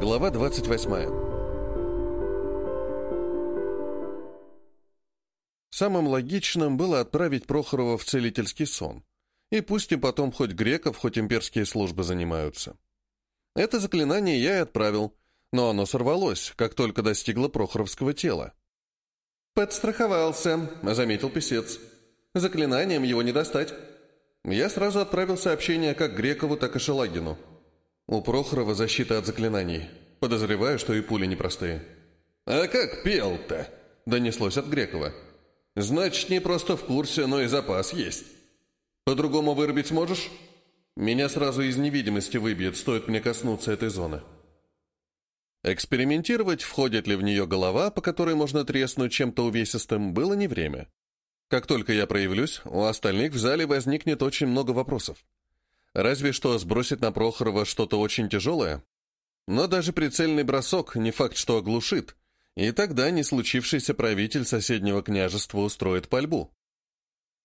Глава 28. Самым логичным было отправить Прохорова в целительский сон. И пусть и потом хоть греков, хоть имперские службы занимаются. Это заклинание я и отправил, но оно сорвалось, как только достигло Прохоровского тела. «Подстраховался», — заметил писец. «Заклинанием его не достать». Я сразу отправил сообщение как Грекову, так и Шелагину. У Прохорова защита от заклинаний. Подозреваю, что и пули непростые. «А как пел-то?» — донеслось от Грекова. «Значит, не просто в курсе, но и запас есть. По-другому вырубить сможешь?» «Меня сразу из невидимости выбьет, стоит мне коснуться этой зоны». Экспериментировать, входит ли в нее голова, по которой можно треснуть чем-то увесистым, было не время. Как только я проявлюсь, у остальных в зале возникнет очень много вопросов. Разве что сбросить на Прохорова что-то очень тяжелое. Но даже прицельный бросок не факт, что оглушит, и тогда не случившийся правитель соседнего княжества устроит пальбу.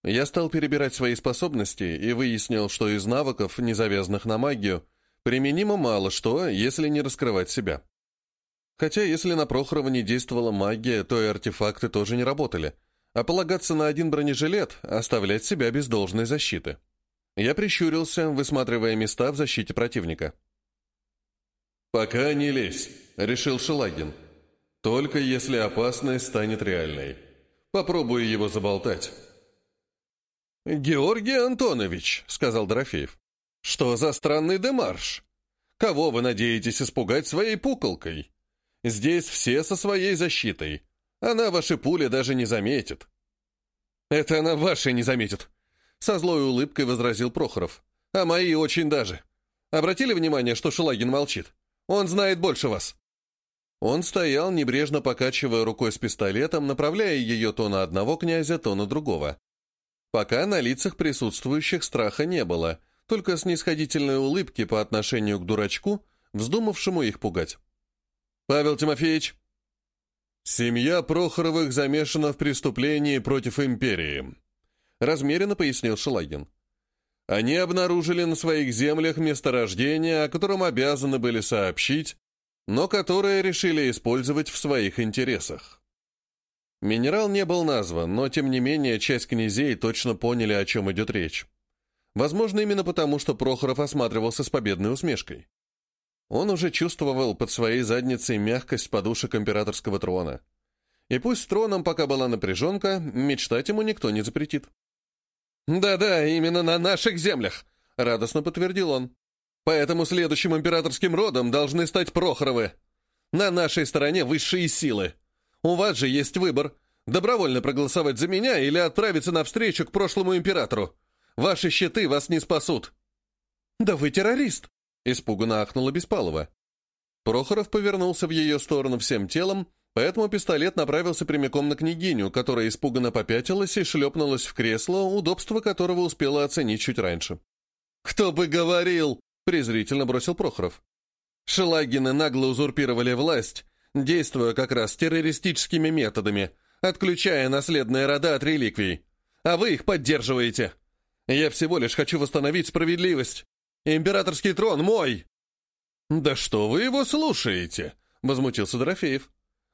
Я стал перебирать свои способности и выяснил, что из навыков, не завязанных на магию, применимо мало что, если не раскрывать себя. Хотя если на Прохорова не действовала магия, то и артефакты тоже не работали, а полагаться на один бронежилет, оставлять себя без должной защиты. Я прищурился, высматривая места в защите противника. «Пока не лезь», — решил Шелагин. «Только если опасность станет реальной. Попробую его заболтать». «Георгий Антонович», — сказал Дорофеев, — «что за странный демарш? Кого вы надеетесь испугать своей пуколкой? Здесь все со своей защитой. Она ваши пули даже не заметит». «Это она ваши не заметит», со злой улыбкой возразил Прохоров. «А мои очень даже. Обратили внимание, что Шелагин молчит? Он знает больше вас». Он стоял, небрежно покачивая рукой с пистолетом, направляя ее то на одного князя, то на другого. Пока на лицах присутствующих страха не было, только снисходительные улыбки по отношению к дурачку, вздумавшему их пугать. «Павел Тимофеевич!» «Семья Прохоровых замешана в преступлении против империи», размеренно пояснил Шелагин. Они обнаружили на своих землях месторождение, о котором обязаны были сообщить, но которое решили использовать в своих интересах. Минерал не был назван, но тем не менее часть князей точно поняли, о чем идет речь. Возможно, именно потому, что Прохоров осматривался с победной усмешкой. Он уже чувствовал под своей задницей мягкость подушек императорского трона. И пусть с троном пока была напряженка, мечтать ему никто не запретит. «Да-да, именно на наших землях», — радостно подтвердил он. «Поэтому следующим императорским родом должны стать Прохоровы. На нашей стороне высшие силы. У вас же есть выбор — добровольно проголосовать за меня или отправиться навстречу к прошлому императору. Ваши щиты вас не спасут». «Да вы террорист!» — испуганно ахнула Беспалова. Прохоров повернулся в ее сторону всем телом, Поэтому пистолет направился прямиком на княгиню, которая испуганно попятилась и шлепнулась в кресло, удобство которого успела оценить чуть раньше. «Кто бы говорил!» — презрительно бросил Прохоров. «Шелагины нагло узурпировали власть, действуя как раз террористическими методами, отключая наследные рода от реликвий. А вы их поддерживаете. Я всего лишь хочу восстановить справедливость. Императорский трон мой!» «Да что вы его слушаете?» — возмутился Дорофеев.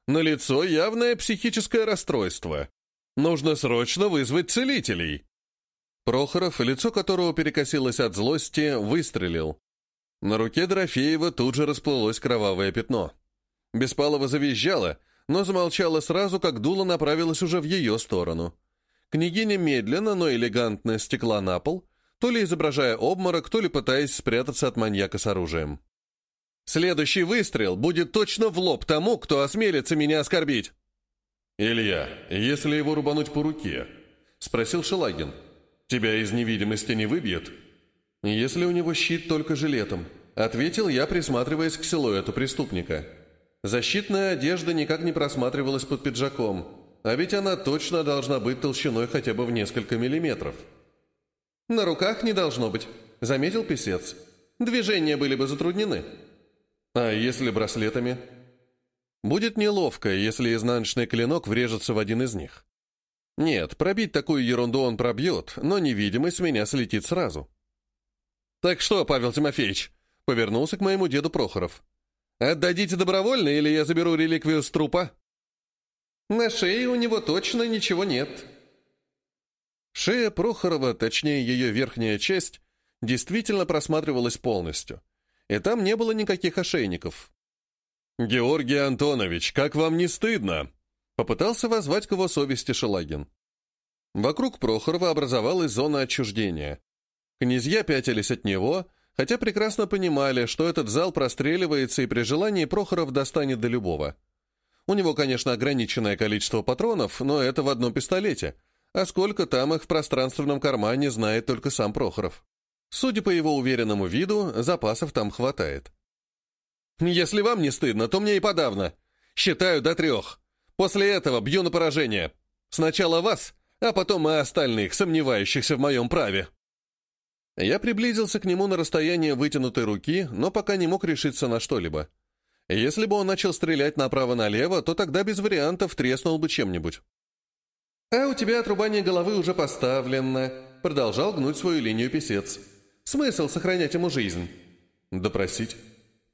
На лицо явное психическое расстройство. Нужно срочно вызвать целителей. Прохоров, лицо которого перекосилось от злости, выстрелил. На руке Дорофеева тут же расплылось кровавое пятно. Беспалова завизжала, но замолчала сразу, как дуло направилось уже в ее сторону. Княгиня медленно, но элегантно стекла на пол, то ли изображая обморок, то ли пытаясь спрятаться от маньяка с оружием. Следующий выстрел будет точно в лоб тому, кто осмелится меня оскорбить. «Илья, если его рубануть по руке?» — спросил Шелагин. «Тебя из невидимости не выбьет?» «Если у него щит только жилетом», — ответил я, присматриваясь к силуэту преступника. Защитная одежда никак не просматривалась под пиджаком, а ведь она точно должна быть толщиной хотя бы в несколько миллиметров. «На руках не должно быть», — заметил писец. «Движения были бы затруднены». А если браслетами? Будет неловко, если изнаночный клинок врежется в один из них. Нет, пробить такую ерунду он пробьет, но невидимость меня слетит сразу. «Так что, Павел Тимофеевич?» — повернулся к моему деду Прохоров. Отдадите добровольно, или я заберу реликвию с трупа?» «На шее у него точно ничего нет». Шея Прохорова, точнее ее верхняя часть, действительно просматривалась полностью, и там не было никаких ошейников. «Георгий Антонович, как вам не стыдно?» Попытался воззвать к его совести Шелагин. Вокруг Прохорова образовалась зона отчуждения. Князья пятились от него, хотя прекрасно понимали, что этот зал простреливается и при желании Прохоров достанет до любого. У него, конечно, ограниченное количество патронов, но это в одном пистолете, а сколько там их в пространственном кармане знает только сам Прохоров. Судя по его уверенному виду, запасов там хватает. «Если вам не стыдно, то мне и подавно. Считаю до трех. После этого бью на поражение. Сначала вас, а потом и остальных, сомневающихся в моем праве». Я приблизился к нему на расстояние вытянутой руки, но пока не мог решиться на что-либо. Если бы он начал стрелять направо-налево, то тогда без вариантов треснул бы чем-нибудь. «А у тебя отрубание головы уже поставлено», — продолжал гнуть свою линию писец. «Смысл сохранять ему жизнь?» «Допросить».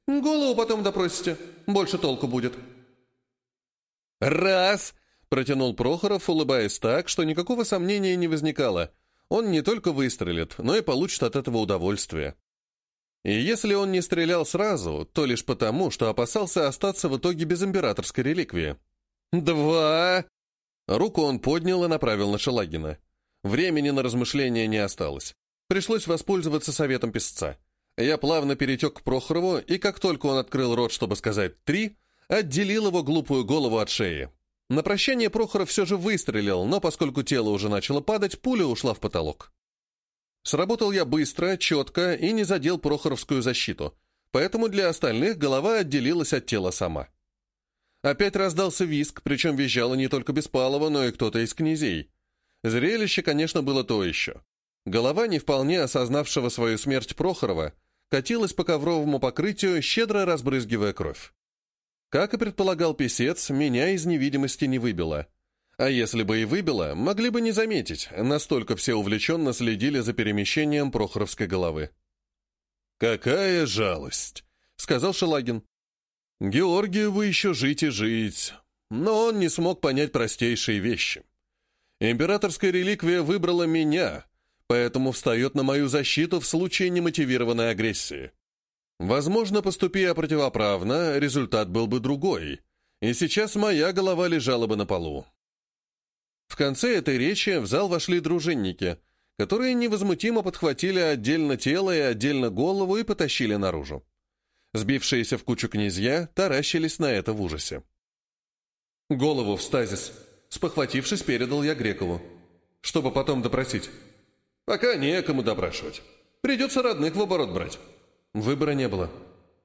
«Голову потом допросите. Больше толку будет». «Раз!» — протянул Прохоров, улыбаясь так, что никакого сомнения не возникало — он не только выстрелит, но и получит от этого удовольствие. И если он не стрелял сразу, то лишь потому, что опасался остаться в итоге без императорской реликвии. «Два!» Руку он поднял и направил на Шелагина. Времени на размышления не осталось. Пришлось воспользоваться советом песца. Я плавно перетек к Прохорову, и как только он открыл рот, чтобы сказать «три», отделил его глупую голову от шеи. На прощание Прохоров все же выстрелил, но поскольку тело уже начало падать, пуля ушла в потолок. Сработал я быстро, четко и не задел Прохоровскую защиту, поэтому для остальных голова отделилась от тела сама. Опять раздался виск, причем визжало не только Беспалова, но и кто-то из князей. Зрелище, конечно, было то еще. Голова, не вполне осознавшего свою смерть Прохорова, катилась по ковровому покрытию, щедро разбрызгивая кровь. Как и предполагал писец, меня из невидимости не выбило. А если бы и выбило, могли бы не заметить, настолько все увлеченно следили за перемещением Прохоровской головы. «Какая жалость!» — сказал Шелагин. «Георгию вы еще жить и жить, но он не смог понять простейшие вещи. Императорская реликвия выбрала меня, поэтому встает на мою защиту в случае немотивированной агрессии. Возможно, поступи я противоправно, результат был бы другой, и сейчас моя голова лежала бы на полу. В конце этой речи в зал вошли дружинники, которые невозмутимо подхватили отдельно тело и отдельно голову и потащили наружу. Сбившиеся в кучу князья таращились на это в ужасе. «Голову в стазис», — спохватившись, передал я Грекову. «Чтобы потом допросить». «Пока некому допрашивать. Придется родных в оборот брать». Выбора не было.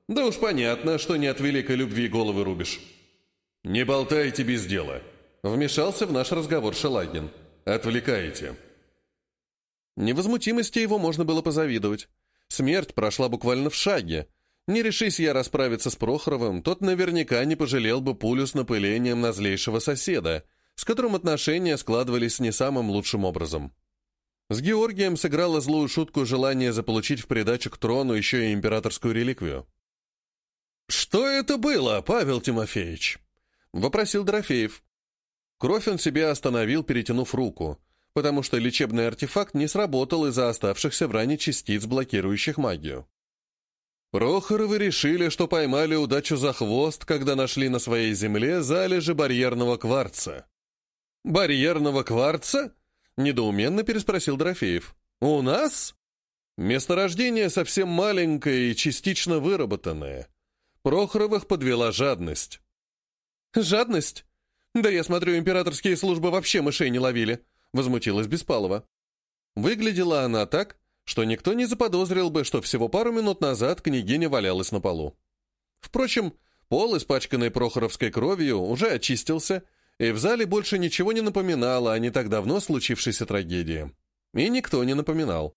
Да уж понятно, что не от великой любви головы рубишь. Не болтайте без дела. Вмешался в наш разговор Шелагин. Отвлекаете. Невозмутимости его можно было позавидовать. Смерть прошла буквально в шаге. Не решись я расправиться с Прохоровым, тот наверняка не пожалел бы пулю с напылением на злейшего соседа, с которым отношения складывались не самым лучшим образом. С Георгием сыграло злую шутку желание заполучить в придачу к трону еще и императорскую реликвию. «Что это было, Павел Тимофеевич?» — вопросил Дорофеев. Кровь он себе остановил, перетянув руку, потому что лечебный артефакт не сработал из-за оставшихся в ране частиц, блокирующих магию. Прохоровы решили, что поймали удачу за хвост, когда нашли на своей земле залежи барьерного кварца. «Барьерного кварца?» Недоуменно переспросил Дорофеев. «У нас?» Месторождение совсем маленькое и частично выработанное. Прохоровых подвела жадность. «Жадность? Да я смотрю, императорские службы вообще мышей не ловили», — возмутилась Беспалова. Выглядела она так, что никто не заподозрил бы, что всего пару минут назад княгиня валялась на полу. Впрочем, пол, испачканный прохоровской кровью, уже очистился, и в зале больше ничего не напоминало о не так давно случившейся трагедии. И никто не напоминал.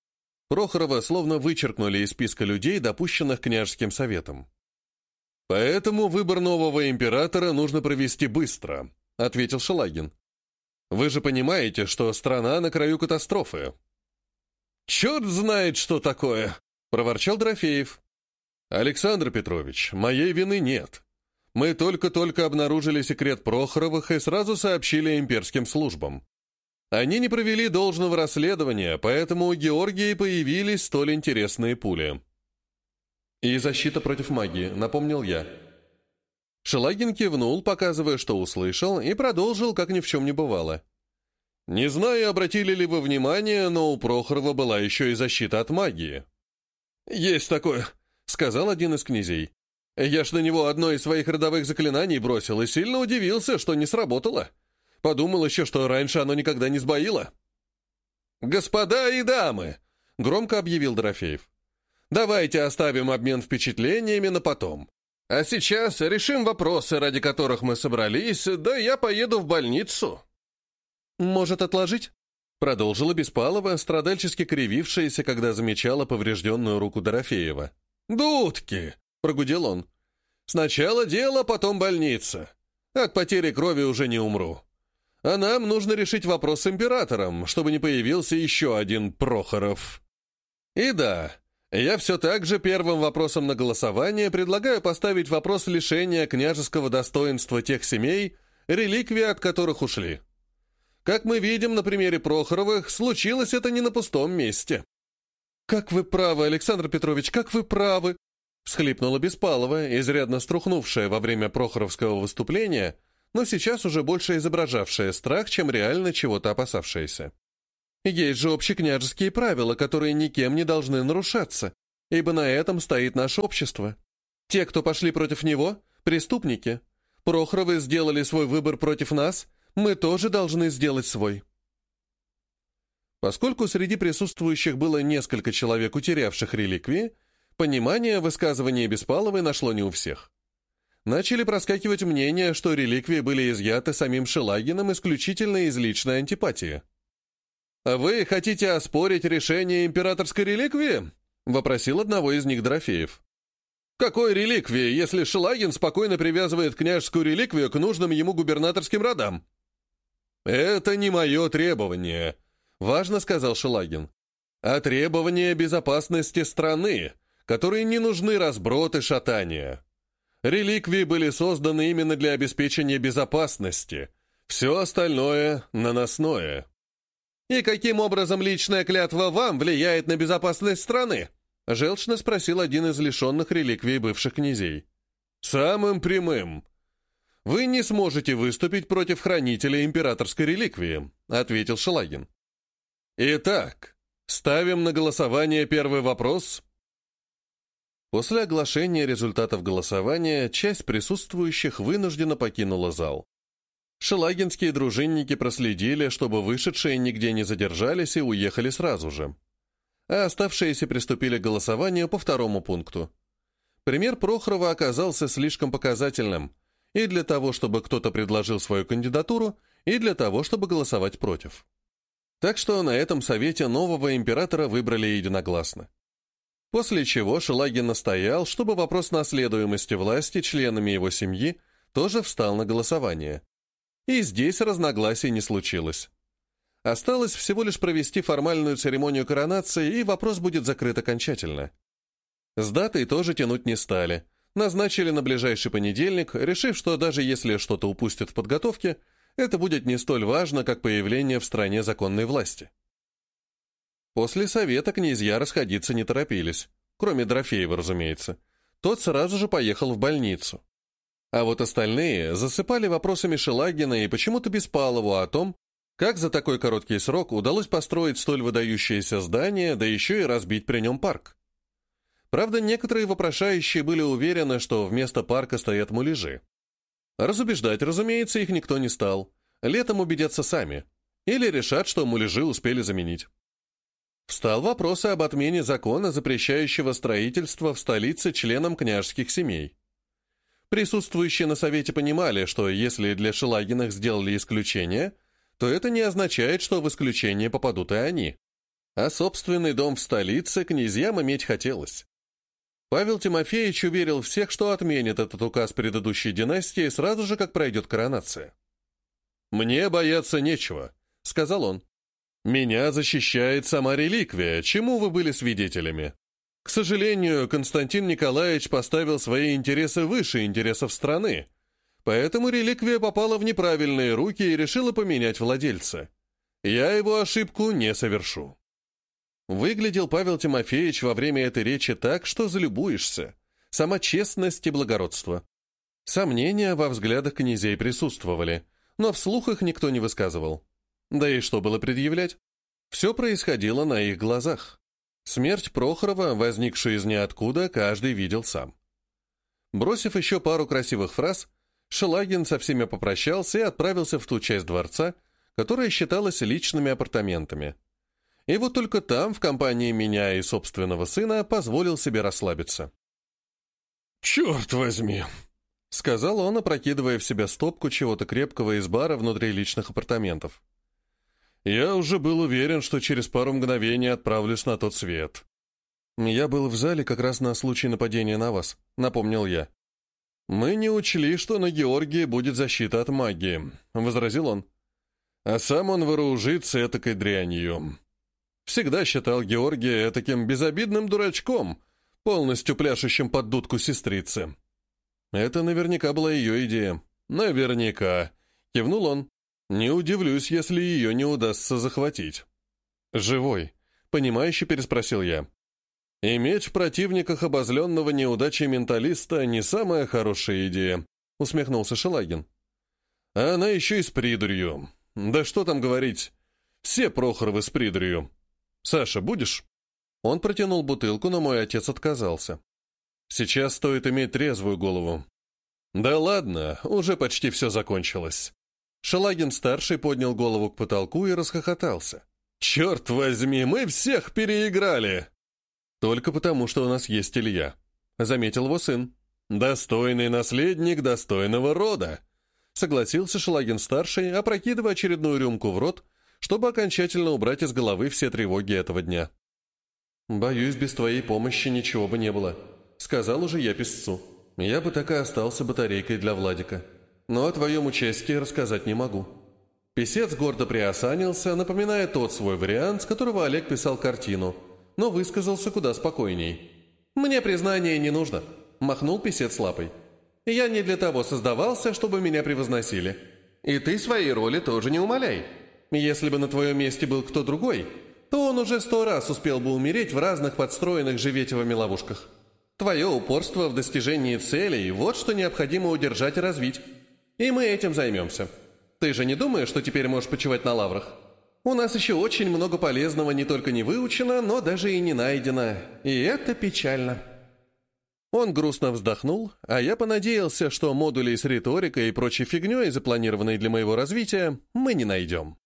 Прохорова словно вычеркнули из списка людей, допущенных княжеским советом. «Поэтому выбор нового императора нужно провести быстро», — ответил Шелагин. «Вы же понимаете, что страна на краю катастрофы». «Черт знает, что такое!» — проворчал Дорофеев. «Александр Петрович, моей вины нет. Мы только-только обнаружили секрет Прохоровых и сразу сообщили имперским службам. Они не провели должного расследования, поэтому у Георгии появились столь интересные пули». «И защита против магии», — напомнил я. Шелагин кивнул, показывая, что услышал, и продолжил, как ни в чем не бывало. «Не знаю, обратили ли вы внимание, но у Прохорова была еще и защита от магии». «Есть такое», — сказал один из князей. «Я ж на него одно из своих родовых заклинаний бросил и сильно удивился, что не сработало. Подумал еще, что раньше оно никогда не сбоило». «Господа и дамы!» — громко объявил Дорофеев. «Давайте оставим обмен впечатлениями на потом. А сейчас решим вопросы, ради которых мы собрались, да я поеду в больницу». «Может, отложить?» Продолжила Беспалова, страдальчески кривившаяся, когда замечала поврежденную руку Дорофеева. «Дудки!» — прогудел он. «Сначала дело, потом больница. От потери крови уже не умру. А нам нужно решить вопрос с императором, чтобы не появился еще один Прохоров. И да, я все так же первым вопросом на голосование предлагаю поставить вопрос лишения княжеского достоинства тех семей, реликвии от которых ушли. Как мы видим на примере Прохоровых, случилось это не на пустом месте. «Как вы правы, Александр Петрович, как вы правы!» Всхлипнула Беспалова, изрядно струхнувшая во время Прохоровского выступления, но сейчас уже больше изображавшая страх, чем реально чего-то опасавшаяся. Есть же общекняжеские правила, которые никем не должны нарушаться, ибо на этом стоит наше общество. Те, кто пошли против него, преступники. Прохоровы сделали свой выбор против нас, мы тоже должны сделать свой. Поскольку среди присутствующих было несколько человек, утерявших реликвии, понимание высказывания Беспаловой нашло не у всех. Начали проскакивать мнения, что реликвии были изъяты самим Шелагиным исключительно из личной антипатии. «Вы хотите оспорить решение императорской реликвии?» — вопросил одного из них Дорофеев. «Какой реликвии, если Шелагин спокойно привязывает княжескую реликвию к нужным ему губернаторским родам?» «Это не мое требование», — важно сказал Шелагин, «а требование безопасности страны, которые не нужны разброд и шатания. Реликвии были созданы именно для обеспечения безопасности, все остальное — наносное». «И каким образом личная клятва вам влияет на безопасность страны?» — желчно спросил один из лишенных реликвий бывших князей. «Самым прямым. Вы не сможете выступить против хранителя императорской реликвии», — ответил Шелагин. «Итак, ставим на голосование первый вопрос». После оглашения результатов голосования часть присутствующих вынужденно покинула зал. Шелагинские дружинники проследили, чтобы вышедшие нигде не задержались и уехали сразу же. А оставшиеся приступили к голосованию по второму пункту. Пример Прохорова оказался слишком показательным и для того, чтобы кто-то предложил свою кандидатуру, и для того, чтобы голосовать против. Так что на этом совете нового императора выбрали единогласно. После чего Шелагин настоял, чтобы вопрос наследуемости власти членами его семьи тоже встал на голосование. И здесь разногласий не случилось. Осталось всего лишь провести формальную церемонию коронации, и вопрос будет закрыт окончательно. С датой тоже тянуть не стали. Назначили на ближайший понедельник, решив, что даже если что-то упустят в подготовке, это будет не столь важно, как появление в стране законной власти. После совета князья расходиться не торопились, кроме Дорофеева, разумеется. Тот сразу же поехал в больницу. А вот остальные засыпали вопросами Шелагина и почему-то Беспалову о том, как за такой короткий срок удалось построить столь выдающееся здание, да еще и разбить при нем парк. Правда, некоторые вопрошающие были уверены, что вместо парка стоят муляжи. Разубеждать, разумеется, их никто не стал. Летом убедятся сами. Или решат, что муляжи успели заменить. Встал вопрос об отмене закона, запрещающего строительство в столице членам княжеских семей. Присутствующие на совете понимали, что если для Шелагиных сделали исключение, то это не означает, что в исключение попадут и они. А собственный дом в столице князьям иметь хотелось. Павел Тимофеевич уверил всех, что отменит этот указ предыдущей династии сразу же, как пройдет коронация. «Мне бояться нечего», — сказал он. «Меня защищает сама реликвия, чему вы были свидетелями. К сожалению, Константин Николаевич поставил свои интересы выше интересов страны, поэтому реликвия попала в неправильные руки и решила поменять владельца. Я его ошибку не совершу. Выглядел Павел Тимофеевич во время этой речи так, что залюбуешься. Сама честность и благородство. Сомнения во взглядах князей присутствовали, но вслух их никто не высказывал. Да и что было предъявлять? Все происходило на их глазах. Смерть Прохорова, возникшую из ниоткуда, каждый видел сам. Бросив еще пару красивых фраз, Шелагин со всеми попрощался и отправился в ту часть дворца, которая считалась личными апартаментами. И вот только там, в компании меня и собственного сына, позволил себе расслабиться. «Черт возьми!» — сказал он, опрокидывая в себя стопку чего-то крепкого из бара внутри личных апартаментов. Я уже был уверен, что через пару мгновений отправлюсь на тот свет. Я был в зале как раз на случай нападения на вас, напомнил я. Мы не учли, что на Георгии будет защита от магии, возразил он. А сам он вооружится этакой дрянью. Всегда считал Георгия таким безобидным дурачком, полностью пляшущим под дудку сестрицы. Это наверняка была ее идея. Наверняка. Кивнул он. Не удивлюсь, если ее не удастся захватить. «Живой?» — понимающе переспросил я. «Иметь в противниках обозленного неудачей менталиста — не самая хорошая идея», — усмехнулся Шелагин. «А она еще и с придурью. Да что там говорить, все Прохоровы с придурью. Саша, будешь?» Он протянул бутылку, но мой отец отказался. «Сейчас стоит иметь трезвую голову». «Да ладно, уже почти все закончилось. Шалагин-старший поднял голову к потолку и расхохотался. «Черт возьми, мы всех переиграли!» «Только потому, что у нас есть Илья», — заметил его сын. «Достойный наследник достойного рода», — согласился Шалагин-старший, опрокидывая очередную рюмку в рот, чтобы окончательно убрать из головы все тревоги этого дня. «Боюсь, без твоей помощи ничего бы не было», — сказал уже я песцу. «Я бы так и остался батарейкой для Владика» но о твоем участии рассказать не могу». Песец гордо приосанился, напоминая тот свой вариант, с которого Олег писал картину, но высказался куда спокойней. «Мне признание не нужно», — махнул писец лапой. «Я не для того создавался, чтобы меня превозносили. И ты своей роли тоже не умоляй. Если бы на твоем месте был кто другой, то он уже сто раз успел бы умереть в разных подстроенных живетевыми ловушках. Твое упорство в достижении целей – вот что необходимо удержать и развить». И мы этим займемся. Ты же не думаешь, что теперь можешь почивать на лаврах? У нас еще очень много полезного не только не выучено, но даже и не найдено. И это печально». Он грустно вздохнул, а я понадеялся, что модулей с риторикой и прочей фигней, запланированной для моего развития, мы не найдем.